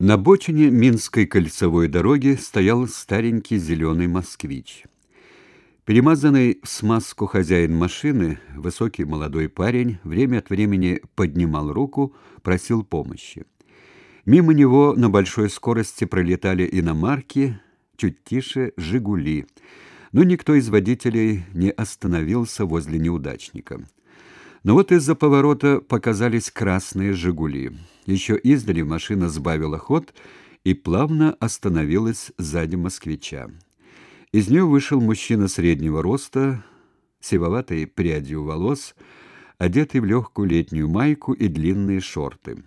На бочине Минской кольцевой дороги стоял старенький зеленый москвич. Перемазанный в смазку хозяин машины, высокий молодой парень, время от времени поднимал руку, просил помощи. Мимо него на большой скорости пролетали иномарки, чуть тише «Жигули», но никто из водителей не остановился возле неудачника. Но вот из-за поворота показались красные «Жигули». Еще издали машина сбавила ход и плавно остановилась сзади москвича. Из нее вышел мужчина среднего роста, сивоватой прядью волос, одетый в легкую летнюю майку и длинные шорты.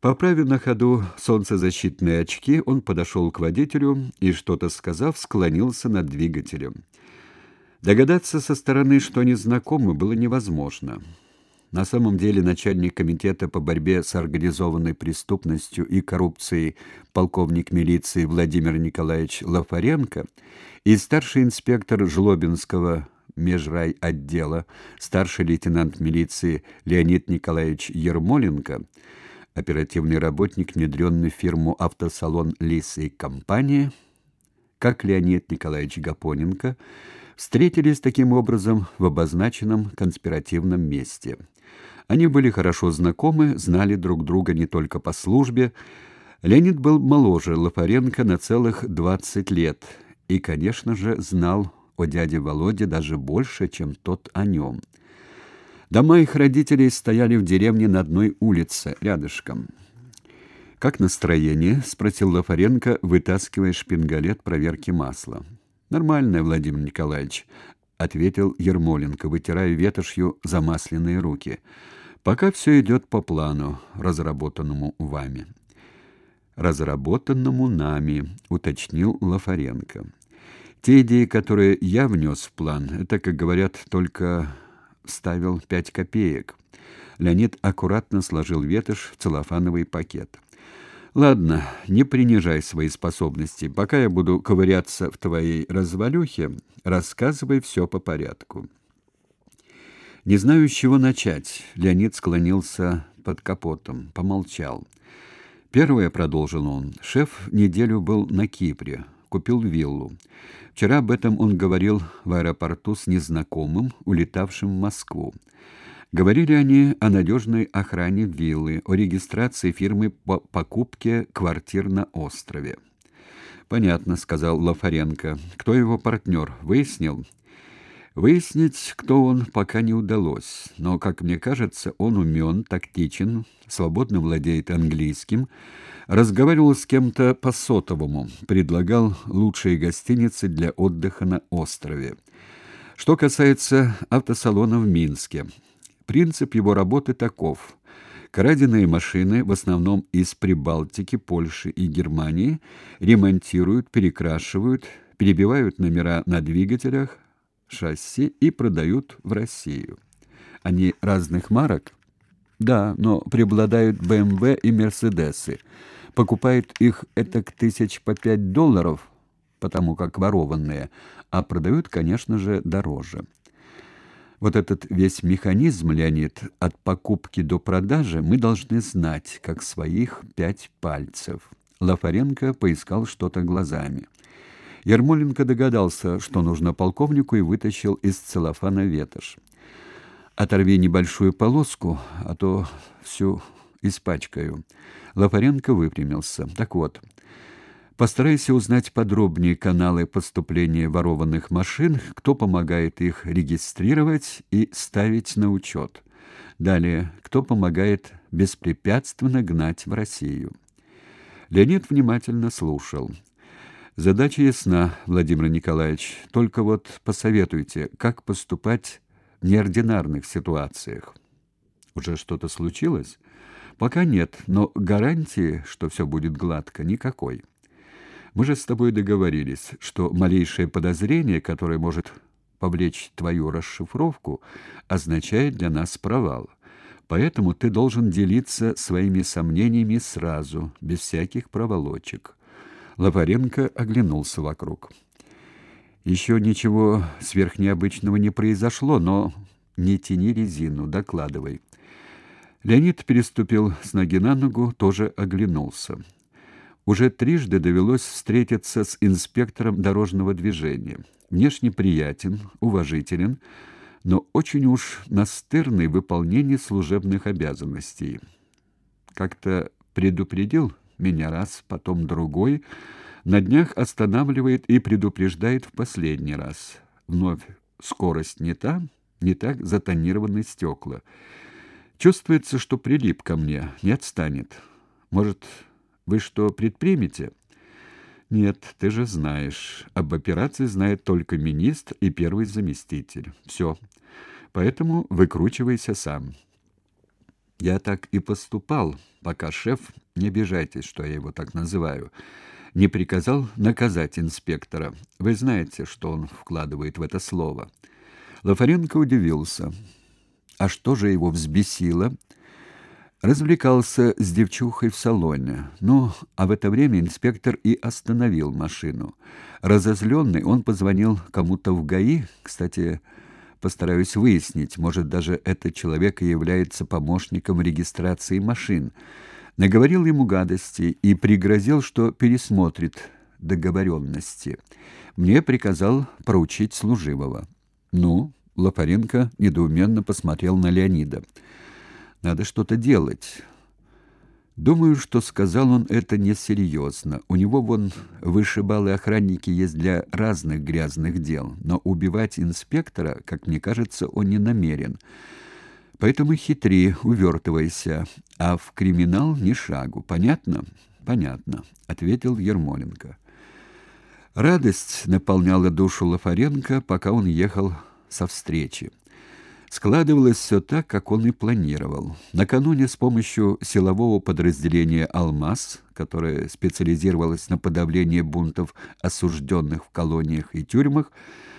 Поправив на ходу солнцезащитные очки, он подошел к водителю и, что-то сказав, склонился над двигателем. Догадаться со стороны, что они знакомы, было невозможно. На самом деле начальник комитета по борьбе с организованной преступностью и коррупцией полковник милиции Владимир Николаевич Лафаренко и старший инспектор Жлобинского межрайотдела, старший лейтенант милиции Леонид Николаевич Ермоленко, оперативный работник, внедренный в фирму «Автосалон Лис и компания», как Леонид Николаевич Гапоненко, встретились таким образом в обозначенном конспиративном месте. Они были хорошо знакомы, знали друг друга не только по службе. Леонид был моложе Лопаренко на целых 20 лет и, конечно же, знал о дяде Володе даже больше, чем тот о нем. Дома их родителей стояли в деревне на одной улице, рядышком. «Как настроение?» — спросил Лафаренко, вытаскивая шпингалет проверки масла. Нормальное, Владимир Николаевич, ответил Ермоленко, вытирая ветошью замасленные руки. Пока все идет по плану, разработанному вами. Разработанному нами, уточнил Лафаренко. Те идеи, которые я внес в план, это, как говорят, только ставил пять копеек. Леонид аккуратно сложил ветошь в целлофановый пакет. Ладно, не принижай свои способности. Пока я буду ковыряться в твоей развалюхе, рассказывай все по порядку. Не знаю, с чего начать. Леонид склонился под капотом, помолчал. Первое, продолжил он. Шеф неделю был на Кипре, купил виллу. Вчера об этом он говорил в аэропорту с незнакомым, улетавшим в Москву. Говорили они о надежной охране виллы, о регистрации фирмы по покупке квартир на острове. Понятно, сказал Лафаренко. Кто его партнер? Выяснил? Выяснить, кто он, пока не удалось, но, как мне кажется, он умен, тактичен, свободно владеет английским, разговаривал с кем-то по сотовому, предлагал лучшие гостиницы для отдыха на острове. Что касается автосалона в Минске, Принцип его работы таков: краденые машины, в основном из Прибалтики, Польши и Германии, ремонтируют, перекрашивают, перебивают номера на двигателях, шасси и продают в Россию. Они разных марок? Да, но преобладают BMW и Мерседесы. Покупают их этак тысяч по пять долларов, потому как ворованные, а продают, конечно же, дороже. Вот этот весь механизм, Леонид, от покупки до продажи мы должны знать, как своих пять пальцев. Лафаренко поискал что-то глазами. Ермоленко догадался, что нужно полковнику, и вытащил из целлофана ветошь. «Оторви небольшую полоску, а то всю испачкаю». Лафаренко выпрямился. «Так вот, Постарайся узнать подробнее каналы поступления ворованных машин, кто помогает их регистрировать и ставить на учет. Далее, кто помогает беспрепятственно гнать в Россию. Леонид внимательно слушал. Задача ясна, Владимир Николаевич. Только вот посоветуйте, как поступать в неординарных ситуациях. Уже что-то случилось? Пока нет, но гарантии, что все будет гладко, никакой. Мы же с тобой договорились, что малейшее подозрение, которое может повлечь твою расшифровку, означает для нас провал. Поэтому ты должен делиться своими сомнениями сразу, без всяких проволочек. Лаваренко оглянулся вокруг. Еще ничего сверхнеобычного не произошло, но не тяни резину, докладывай. Леонид переступил с ноги на ногу, тоже оглянулся. Уже трижды довелось встретиться с инспектором дорожного движения. Внешне приятен, уважителен, но очень уж настырный в выполнении служебных обязанностей. Как-то предупредил меня раз, потом другой, на днях останавливает и предупреждает в последний раз. Вновь скорость не та, не так затонированы стекла. Чувствуется, что прилип ко мне, не отстанет. Может, вы что предпримете? Нет, ты же знаешь, об операции знает только министр и первый заместитель. Все. Поэтому выкручивайся сам. Я так и поступал, пока шеф, не обижайтесь, что я его так называю, не приказал наказать инспектора. Вы знаете, что он вкладывает в это слово. Лафаренко удивился. А что же его взбесило? Развлекался с девчухой в салоне. Ну, а в это время инспектор и остановил машину. Разозленный, он позвонил кому-то в ГАИ, кстати, постараюсь выяснить, может, даже этот человек и является помощником регистрации машин. Наговорил ему гадости и пригрозил, что пересмотрит договоренности. Мне приказал проучить служивого. Ну, Лопаренко недоуменно посмотрел на Леонида. Надо что-то делать. Думаю, что сказал он это несерьезно. У него вон вышибалы охранники есть для разных грязных дел, но убивать инспектора, как мне кажется, он не намерен. Поэтому хитри, увертывайся, а в криминал ни шагу. Понятно? Понятно, ответил Ермоленко. Радость наполняла душу Лафаренко, пока он ехал со встречи. Складывалось все так, как он и планировал. Накануне с помощью силового подразделения «Алмаз», которое специализировалось на подавлении бунтов осужденных в колониях и тюрьмах,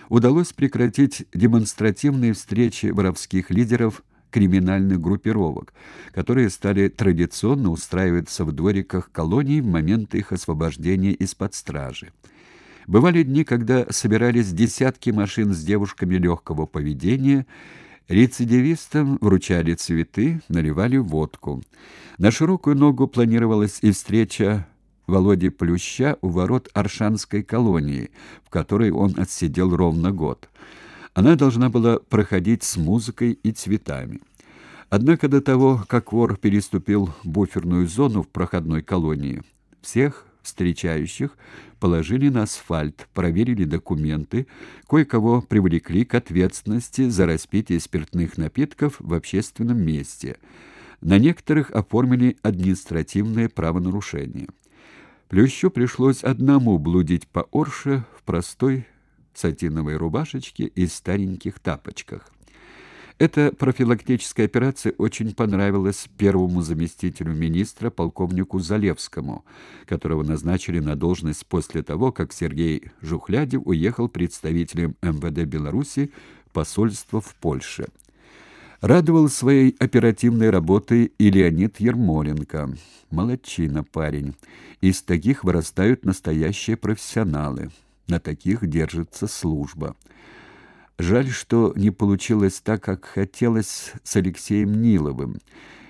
удалось прекратить демонстративные встречи воровских лидеров криминальных группировок, которые стали традиционно устраиваться в двориках колоний в момент их освобождения из-под стражи. Бывали дни, когда собирались десятки машин с девушками легкого поведения, рецидивистам вручали цветы, наливали водку. На широкую ногу планировалась и встреча Володи Плюща у ворот Аршанской колонии, в которой он отсидел ровно год. Она должна была проходить с музыкой и цветами. Однако до того, как вор переступил буферную зону в проходной колонии, всех встречающих положили на асфальт, проверили документы, кое-кого привлекли к ответственности за распитие спиртных напитков в общественном месте. На некоторых оформили административное правонарушение. Плющу пришлось одному блудить по Орше в простой сатиновой рубашечке и стареньких тапочках. Эта профилактическая операция очень понравилась первому заместителю министра полковнику Залевскому, которого назначили на должность после того, как Сергей Жухлядев уехал представителем МВД Беларуси в посольство в Польше. Радовал своей оперативной работой и Леонид Ермоленко. Молодчина парень. Из таких вырастают настоящие профессионалы. На таких держится служба. Жаль, что не получилось так, как хотелось с Алексеем Ниловым.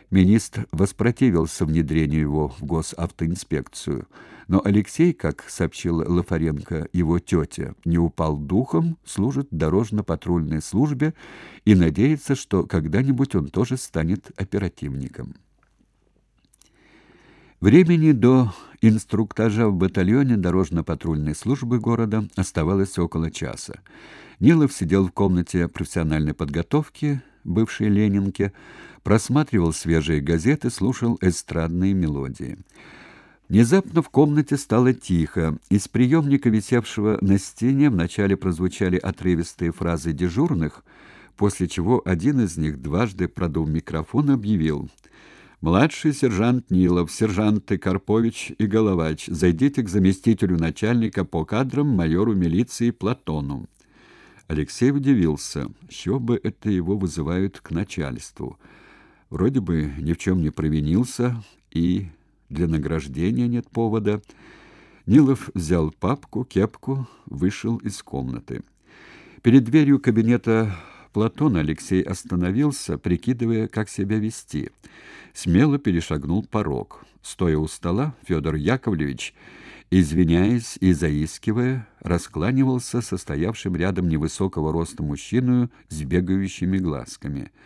Министр воспротивился внедрению его в госавтоинспекцию. Но Алексей, как сообщил Лафаренко, его тетя, не упал духом, служит дорожно-патрульной службе и надеется, что когда-нибудь он тоже станет оперативником. Времени до инструктажа в батальоне дорожно-патрульной службы города оставалось около часа. Нилов сидел в комнате профессиональной подготовки, бывшей Ленинке, просматривал свежие газеты, слушал эстрадные мелодии. Внезапно в комнате стало тихо. Из приемника, висевшего на стене, вначале прозвучали отрывистые фразы дежурных, после чего один из них дважды продул микрофон и объявил «Младший сержант Нилов, сержанты Карпович и Головач, зайдите к заместителю начальника по кадрам майору милиции Платону». Алексей удивился, что бы это его вызывают к начальству. Вроде бы ни в чем не провинился, и для награждения нет повода. Нилов взял папку, кепку, вышел из комнаты. Перед дверью кабинета Платона, Алексей остановился, прикидывая, как себя вести. Смело перешагнул порог. Стоя у стола, Федор Яковлевич, извиняясь и заискивая, раскланивался со стоявшим рядом невысокого роста мужчиной с бегающими глазками.